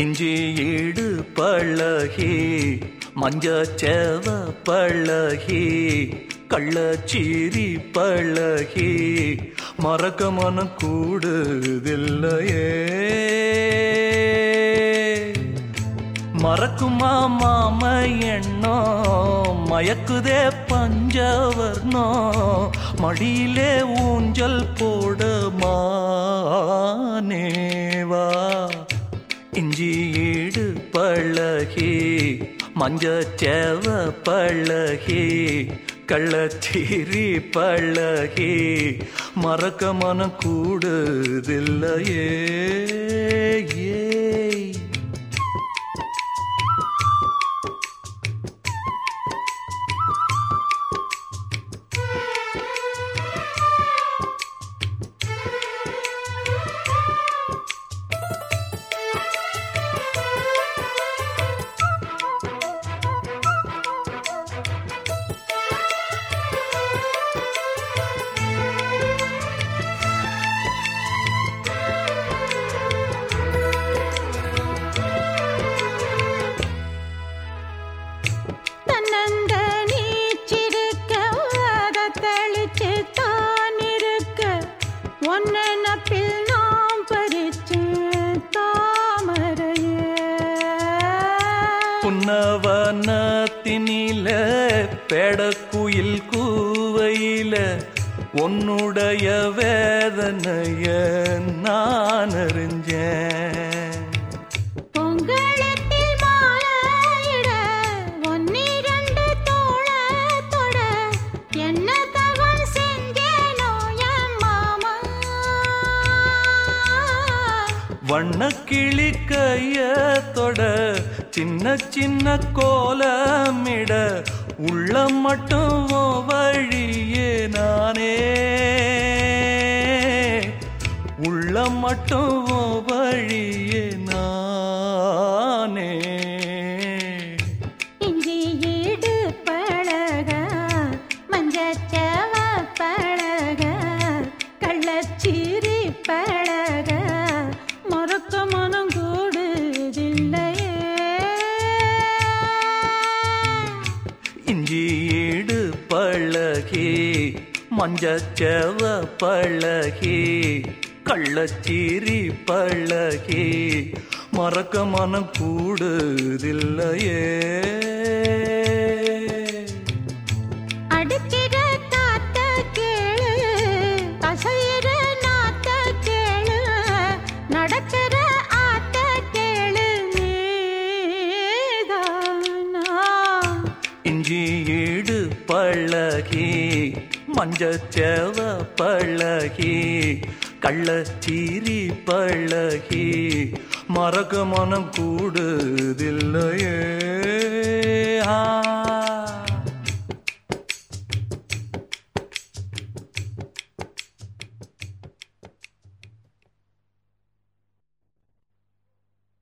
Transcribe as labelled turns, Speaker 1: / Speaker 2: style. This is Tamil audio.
Speaker 1: இஞ்சி ஈடு பழகி மஞ்ச மஞ்சச்சேவ பழகி கள்ளச்சீரி பழகி மறக்க மனம் கூடுதில்லையே மறக்குமா மாம எண்ணோ மயக்குதே பஞ்சவர்ணோ மடியிலே ஊஞ்சல் போட மானேவா இஞ்சி ஈடு பழகி மஞ்சச்சேவ பழகி கள்ளச்சீரி பழகி மறக்க மனம் கூடுதில்லையே.
Speaker 2: ஏ
Speaker 1: புன்னவனத்தினில பேடக்குயில் கூவையில உன்னுடைய வேதனைய நான் அறிஞ்சேன்
Speaker 2: வண்ண
Speaker 1: வண்ணக்கிளி தொட சின்ன சின்ன கோலமிட உள்ளம் மட்டும் வழியே நானே. உள்ளம் மட்டும் வழியே நான்.
Speaker 2: மஞ்சச்செவ பழகி கள்ளச்சீரி பழகி மறக்க மனம் கூடுதில்லையே.
Speaker 1: இஞ்சி ஈடு பழகி மஞ்சச்செவ பழகி கள்ளச்சீரி பழகி மறக்க மனம் கூடுதில்லையே.